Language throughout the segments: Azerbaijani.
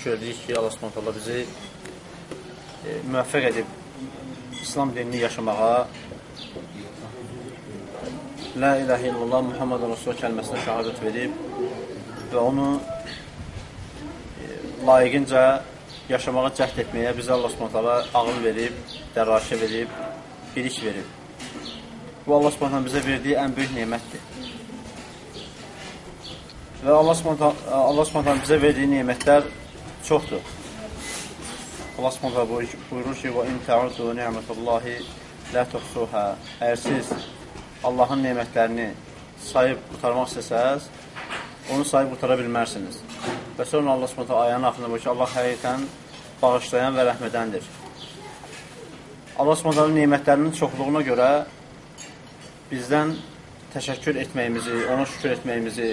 şükür edirik ki, Allah Subhanahu bizi e, müvəffəq edib İslam dinini yaşamağa, La ilahe illallah Muhammed Rasul kəlməsinə şəhadət verib və onu e, layiqincə yaşamağa cəhd etməyə bizə Allah Subhanahu ağıl verib, dərrakə verib, bilik verib. Bu Allah Subhanahu bizə verdiyi ən böyük nemətdir. Və Allah Subhanahu Allah Subhanahu bizə verdiyi nemətlər çoxdur. Allah Subhanahu buyurur ki: "Və in ta'udu ni'metallahi la tuhsuha." Əgər siz Allahın nemətlərini sayıb qutarmaq istəsəz, onu sayıb qutara bilmərsiniz. Və sonra Allah Subhanahu ayənin axırında buyurur ki: "Allah həqiqətən bağışlayan və rəhmədəndir." Allah Subhanahu nemətlərinin çoxluğuna görə bizdən təşəkkür etməyimizi, ona şükür etməyimizi,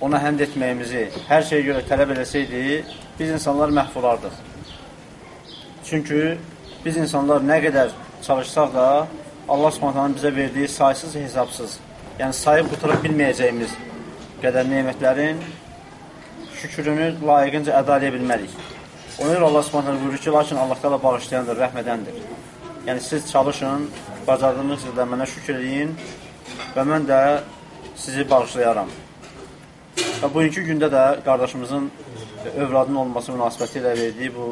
ona həmd etməyimizi hər şeyə görə tələb eləsəydi, biz insanlar məhv olardıq. Çünki biz insanlar nə qədər çalışsaq da, Allah Subhanahu bizə verdiyi saysız hesabsız, yəni sayıb qutara bilməyəcəyimiz qədər nemətlərin şükrünü layiqincə əda edə bilmərik. Ona görə Allah Subhanahu buyurur ki, lakin Allah təala bağışlayandır, rəhmədəndir. Yəni siz çalışın, bacardığınız qədər mənə şükür edin və mən də sizi bağışlayaram. Və bugünkü gündə də qardaşımızın övladın olması münasibəti ilə verdiyi bu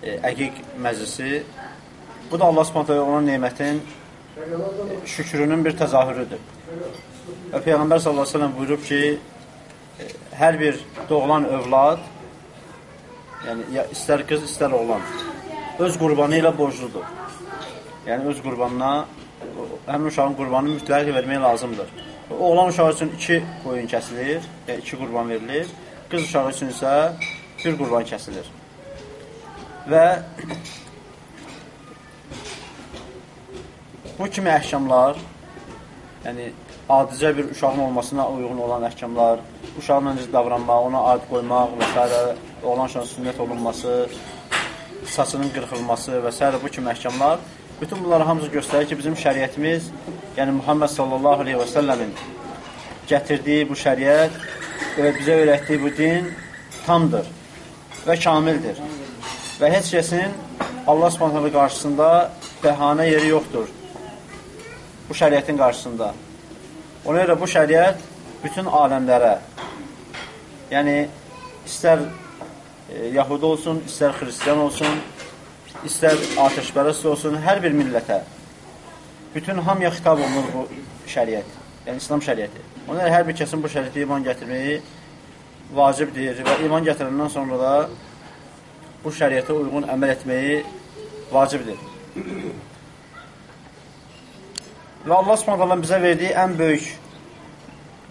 e, əqiq məclisi, bu da Allah subhanətə ona nemətin e, şükrünün bir təzahürüdür. Və Peyğəmbər sallallahu aleyhi ve sellem buyurub ki, e, hər bir doğulan övlad, yəni ya, istər qız, istər oğlan, öz qurbanı ilə borcludur. Yəni öz qurbanına, həmin uşağın qurbanını mütləq vermək lazımdır. Oğlan uşağı üçün iki qoyun kəsilir, yəni iki qurban verilir. Qız uşağı üçün isə bir qurban kəsilir. Və bu kimi əhkamlar, yəni adicə bir uşağın olmasına uyğun olan əhkamlar, uşaqla necə davranmaq, ona ad qoymaq və s. oğlan uşağın sünnət olunması, saçının qırxılması və s. bu kimi əhkamlar Bütün bunları hamısı göstərir ki, bizim şəriətimiz, yəni Muhammed sallallahu aleyhi və səlləmin gətirdiyi bu şəriət və bizə öyrətdiyi bu din tamdır və kamildir. Və heç kəsin Allah subhanələ qarşısında bəhanə yeri yoxdur bu şəriətin qarşısında. Ona görə bu şəriət bütün aləmlərə, yəni istər e, Yahudi olsun, istər Xristiyan olsun, istər atəşpərəst olsun, hər bir millətə, bütün hamıya xitab olunur bu şəriət, yəni İslam şəriəti. Ona hər bir kəsin bu şəriətə iman gətirməyi vacibdir və iman gətirəndən sonra da bu şəriətə uyğun əməl etməyi vacibdir. Və Allah Subhanahu bizə verdiyi ən böyük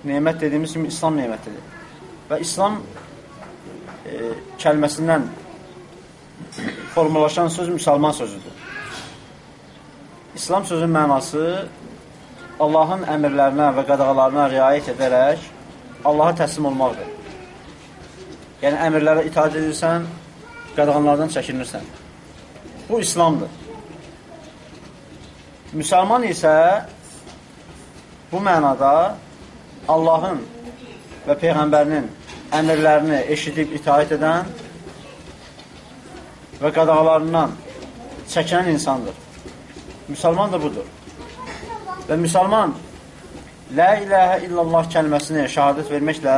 nemət dediyimiz kimi İslam nemətidir. Və İslam e, kəlməsindən formalaşan söz müsəlman sözüdür. İslam sözün mənası Allahın əmrlərinə və qadağalarına riayət edərək Allaha təslim olmaqdır. Yəni, əmrlərə itaat edirsən, qadağanlardan çəkinirsən. Bu, İslamdır. Müsəlman isə bu mənada Allahın və Peyğəmbərinin əmrlərini eşidib itaat edən və qadağalarından çəkən insandır. Müsəlman da budur. Və müsəlman Lə iləhə illallah kəlməsini şəhadət verməklə,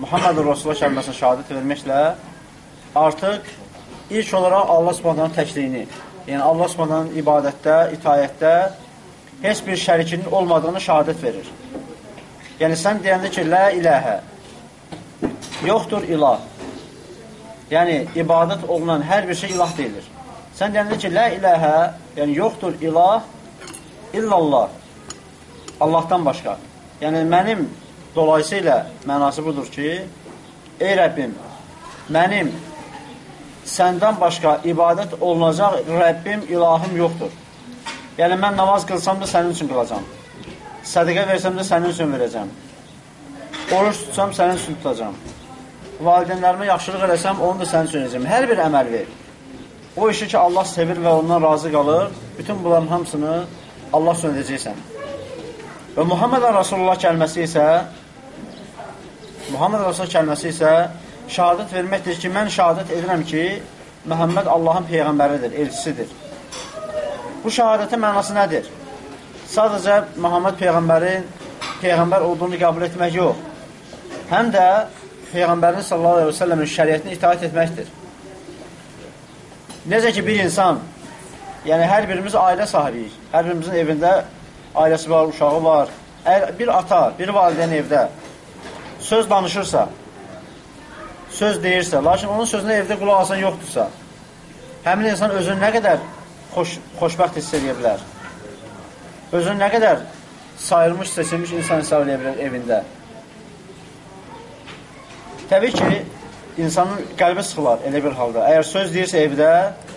Muhammed Rasulullah kəlməsinə şəhadət verməklə artıq ilk olaraq Allah subhanənin təkliyini, yəni Allah subhanənin ibadətdə, itayətdə heç bir şərikinin olmadığını şəhadət verir. Yəni sən deyəndə ki, lə iləhə, yoxdur ilah, yəni ibadət olunan hər bir şey ilah deyilir. Sən deyəndə ki, lə iləhə, yəni yoxdur ilah illallah, Allahdan başqa. Yəni mənim dolayısıyla mənası budur ki, ey Rəbbim, mənim səndən başqa ibadət olunacaq Rəbbim, ilahım yoxdur. Yəni mən namaz qılsam da sənin üçün qılacam. Sədəqə versəm də sənin üçün verəcəm. Oruç tutsam sənin üçün tutacam valideynlərimə yaxşılıq eləsəm, onu da sənin üçün edəcəm. Hər bir əməl ver. O işi ki, Allah sevir və ondan razı qalır, bütün bunların hamısını Allah üçün edəcəksən. Və Muhammed Rasulullah kəlməsi isə Muhammed Rasulullah kəlməsi isə şəhadət verməkdir ki, mən şəhadət edirəm ki, Məhəmməd Allahın Peyğəmbəridir, elçisidir. Bu şəhadətin mənası nədir? Sadəcə Məhəmməd Peyğəmbərin Peyğəmbər olduğunu qəbul etmək yox. Həm də Peyğəmbərin sallallahu aleyhi ve sellemin şəriyyətinə itaat etməkdir. Necə ki, bir insan, yəni hər birimiz ailə sahibiyik, hər birimizin evində ailəsi var, uşağı var. Əgər bir ata, bir valideyn evdə söz danışırsa, söz deyirsə, lakin onun sözünə evdə qulaq asan yoxdursa, həmin insan özünü nə qədər xoş, xoşbəxt hiss edə bilər? Özünü nə qədər sayılmış, seçilmiş insan hesab edə bilər evində? Təbii ki, insanın qəlbi sıxılar elə bir halda. Əgər söz deyirsə evdə,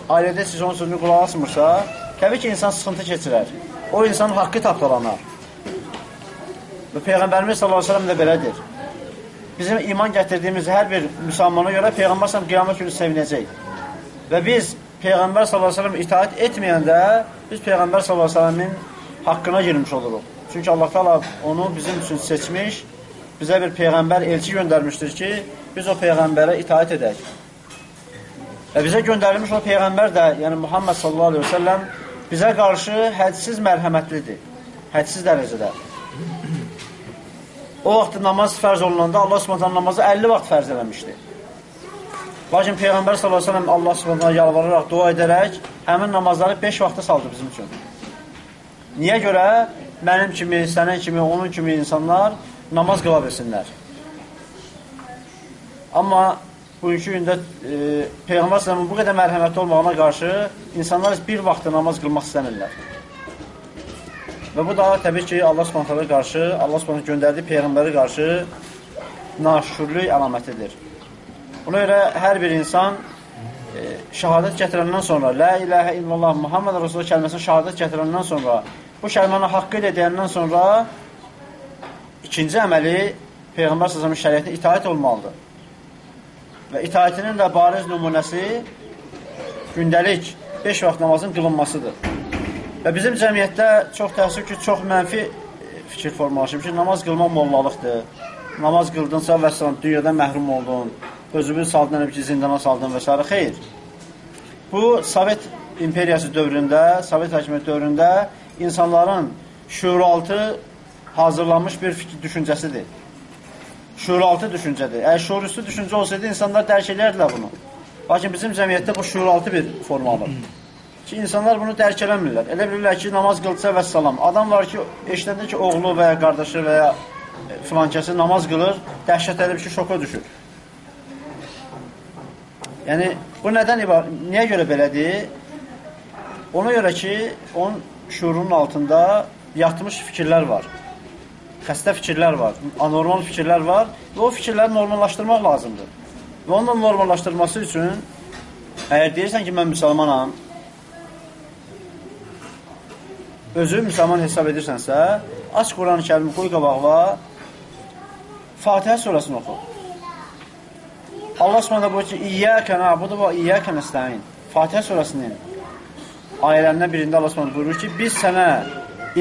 ailədə siz onun sözünü qulaq asmırsa, təbii ki, insan sıxıntı keçirər. O insanın haqqı tapdalanar. Və Peyğəmbərimiz sallallahu əleyhi və səlləm də belədir bizim iman gətirdiyimiz hər bir müsəlmana görə Peyğəmbər s.ə.v qiyamət günü sevinəcək. Və biz Peyğəmbər s.ə.v itaat etməyəndə biz Peyğəmbər s.ə.v-in haqqına girmiş oluruq. Çünki Allah Taala onu bizim üçün seçmiş, bizə bir Peyğəmbər elçi göndərmişdir ki, biz o Peyğəmbərə itaat edək. Və bizə göndərilmiş o Peyğəmbər də, yəni Muhammed sallallahu aleyhi ve sellem bizə qarşı hədsiz mərhəmətlidir, hədsiz dərəcədə. O vaxt namaz fərz olunanda Allah Subhanahu namazı 50 vaxt fərz eləmişdi. Lakin Peyğəmbər sallallahu əleyhi və səlləm Allah Subhanahu yalvararaq dua edərək həmin namazları 5 vaxta saldı bizim üçün. Niyə görə? Mənim kimi, sənin kimi, onun kimi insanlar namaz qıla bilsinlər. Amma bugünkü gündə e, Peyğəmbər sallallahu bu qədər mərhəmətli olmağına qarşı insanlar bir vaxtda namaz qılmaq istəmirlər. Və bu da təbii ki, Allah Subhanahu qarşı, Allah Subhanahu göndərdiyi peyğəmbərə qarşı naşükürlük əlamətidir. Buna görə hər bir insan e, şahadət gətirəndən sonra, la ilahə illallah Muhammed Rasulullah kəlməsini şahadət gətirəndən sonra, bu kəlməni haqqı ilə deyəndən sonra ikinci əməli Peyğəmbər səsəmin şəriyyətinə itaət olmalıdır. Və itaətinin də bariz nümunəsi gündəlik 5 vaxt namazın qılınmasıdır. Və bizim cəmiyyətdə çox təəssüf ki, çox mənfi fikir formalaşıb ki, namaz qılmaq mollalıqdır. Namaz qıldınsa və s. dünyadan məhrum oldun, özünü saldın, ki, zindana saldın və s. Xeyr. Bu, Sovet imperiyası dövründə, Sovet hakimiyyət dövründə insanların şuuraltı hazırlanmış bir fikir düşüncəsidir. Şuuraltı düşüncədir. Əgər şuurüstü düşüncə olsaydı, insanlar dərk edərdilər bunu. Lakin bizim cəmiyyətdə bu şuuraltı bir forma alır ki, insanlar bunu dərk eləmirlər. Elə bilirlər ki, namaz qılsa və salam. Adam var ki, eşləndə ki, oğlu və ya qardaşı və ya e, filankəsi namaz qılır, dəhşət edib ki, şoka düşür. Yəni, bu nədən ibar? Niyə görə belədir? Ona görə ki, onun şuurunun altında yatmış fikirlər var. Xəstə fikirlər var, anormal fikirlər var və o fikirləri normallaşdırmaq lazımdır. Və onun normallaşdırması üçün əgər deyirsən ki, mən müsəlmanam, özü müsəlman hesab edirsənsə, aç Quran-ı kərimi qoy qabağına, Fatihə surasını oxu. Allah Subhanahu buyurur ki: "İyyaka na'budu və iyyaka nestaîn." Fatihə surasının ayələrindən birində Allah Subhanahu buyurur ki, biz sənə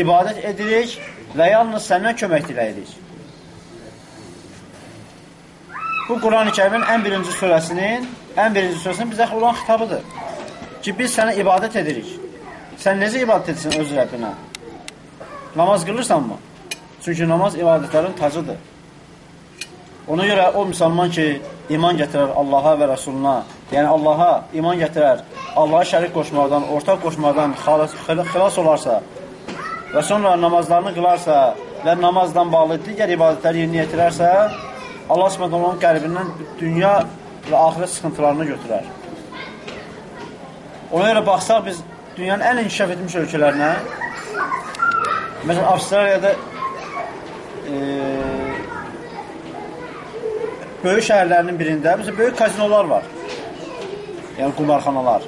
ibadət edirik və yalnız səndən kömək diləyirik. Bu Quran-ı Kərimin ən birinci surəsinin, ən birinci surəsinin bizə olan xitabıdır. Ki, biz sənə ibadət edirik. Sən necə ibadət etsin öz Rəbbinə? Namaz qılırsanmı? Çünki namaz ibadətlərin tacıdır. Ona görə o müsəlman ki, iman gətirər Allaha və Rəsuluna, yəni Allaha iman gətirər, Allaha şərik qoşmaqdan, ortaq qoşmaqdan xilas olarsa və sonra namazlarını qılarsa və namazdan bağlı digər ibadətləri yerinə yetirərsə, Allah Subhanahu onun qəlbindən dünya və axirət sıxıntılarını götürər. Ona görə baxsaq biz dünyanın ən inkişaf etmiş ölkələrinə, məsələn, Avstraliyada e, böyük şəhərlərinin birində, məsələn, böyük kazinolar var. Yəni, qumarxanalar.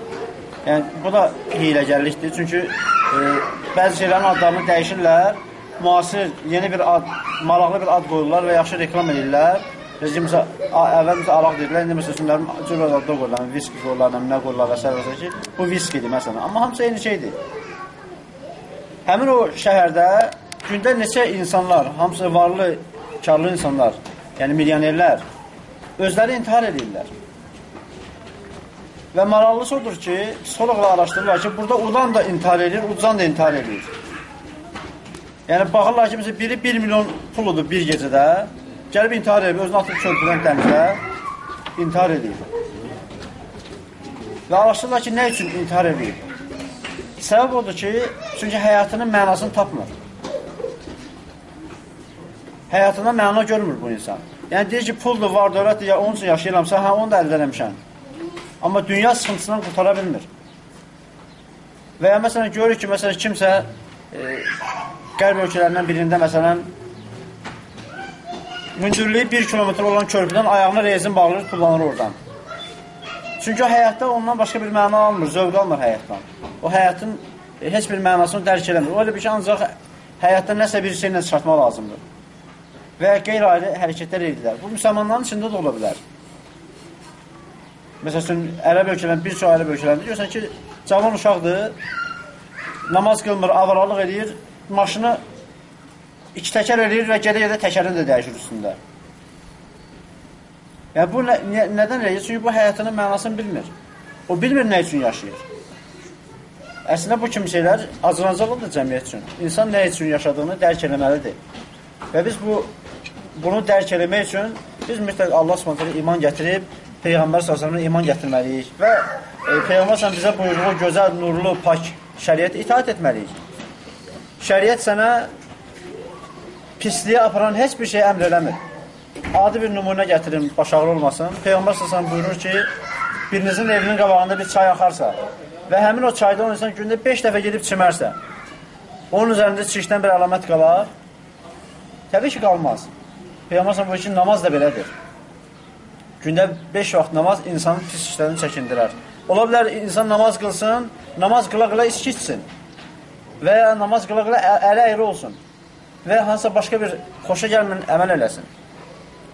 Yəni, bu da hiləgərlikdir. Çünki e, bəzi şeylərin adlarını dəyişirlər, müasir, yeni bir ad, maraqlı bir ad qoyurlar və yaxşı reklam edirlər. Bizim əvvəl bizə araq dedilər, indi məsələn üçünlərin cür adda qoyurlar, viski qoyurlar, nə qoyurlar və s. və s. ki, bu viskidir məsələn. Amma hamısı eyni şeydir. Həmin o şəhərdə gündə neçə insanlar, hamısı varlı, karlı insanlar, yəni milyonerlər, özləri intihar edirlər. Və maraqlısı odur ki, psixoloqlar araşdırırlar ki, burada udan da intihar edir, udzan da intihar edir. Yəni, baxırlar ki, mesela biri 1 milyon puludur bir gecədə, gəlib intihar edir, özünü atıb körpüdən dənizə, intihar edir. Və araşdırırlar ki, nə üçün intihar edir? Səbəb odur ki, çünki həyatının mənasını tapmır. Həyatında məna görmür bu insan. Yəni, deyir ki, puldur, var, dövlətdir, ya onun üçün yaşayıramsa, hə, onu da əldə eləmişəm. Amma dünya sıxıntısından qurtara bilmir. Və ya məsələn, görür ki, məsələn, kimsə e, qərb ölkələrindən birində, məsələn, mündürlüyü 1 kilometr olan körpüdən ayağına rezin bağlayır, tullanır oradan. Çünki o həyatda ondan başqa bir məna almır, zövq almır həyatdan. O həyatın e, heç bir mənasını dərk eləmir. O elə bir ki, ancaq həyatda nəsə bir şeylə çıxartmaq lazımdır. Və ya qeyri-ayrı hərəkətlər edirlər. Bu, müsəlmanların içində də ola bilər. Məsəl üçün, ərəb ölkələrində, bir çox ərəb ölkələrində görürsən ki, cavan uşaqdır, namaz qılmır, avaralıq edir, maşını iki təkər eləyir və gedə-gedə təkərini də dəyişir üstündə. Yəni, bu nə, nə, nədən eləyir? Çünki bu həyatının mənasını bilmir. O bilmir nə üçün yaşayır. Əslində, bu kimi şeylər acınacaqlıdır cəmiyyət üçün. İnsan nə üçün yaşadığını dərk eləməlidir. Və biz bu bunu dərk eləmək üçün biz mütləq Allah Subhanahu iman gətirib Peyğəmbər sallallahu iman gətirməliyik və e, Peyğəmbər sallallahu bizə buyurduğu gözəl, nurlu, pak şəriətə itaat etməliyik. Şəriət sənə pisliyə aparan heç bir şey əmr eləmir. Adi bir nümunə gətirim, başağılı olmasın. Peyğəmbər sallallahu buyurur ki, birinizin evinin qabağında bir çay axarsa və həmin o çayda o insan gündə 5 dəfə gedib çimərsə, onun üzərində çirkdən bir əlamət qalar? Təbii ki, qalmaz. Peyğəmbər buyurur ki, namaz da belədir. Gündə 5 vaxt namaz insanın pis işlərini çəkindirər. Ola bilər insan namaz qılsın, namaz qıla-qıla içki içsin və ya namaz qıla-qıla ələ əyri olsun və hansısa başqa bir xoşa gəlmən əməl eləsin.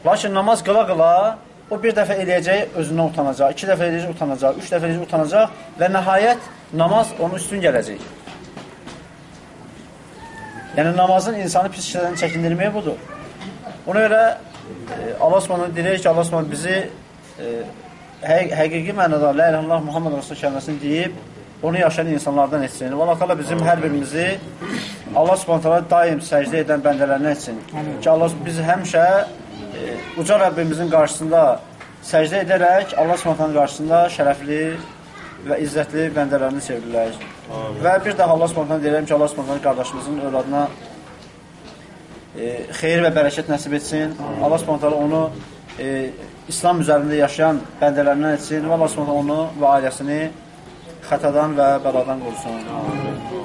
Lakin namaz qıla-qıla o bir dəfə eləyəcək, özündən utanacaq, iki dəfə eləyəcək, utanacaq, üç dəfə eləyəcək, utanacaq və nəhayət namaz onun üstün gələcək. Yəni namazın insanı pis işlərdən çəkindirməyi budur. Ona görə e, Allah Subhanahu deyir ki, Allah Subhanahu bizi e, həq həqiqi mənada la ilahe illallah Muhammed Rasul kəlməsini deyib onu yaşayan insanlardan etsin. Və Allah təala bizim hər birimizi Allah Subhanahu daim səcdə edən bəndələrindən etsin. Ki Allah biz həmişə e, uca Rəbbimizin qarşısında səcdə edərək Allah Subhanahu qarşısında şərəfli və izzətli bəndələrini çevrilərək. Və bir daha Allah Subhanahu deyirəm ki, Allah Subhanahu qardaşımızın övladına e, xeyir və bərəkət nəsib etsin. Allah Subhanahu onu e, İslam üzərində yaşayan bəndələrindən etsin və Allah Subhanahu onu və ailəsini xətadan və bəladan qorusun. Amin.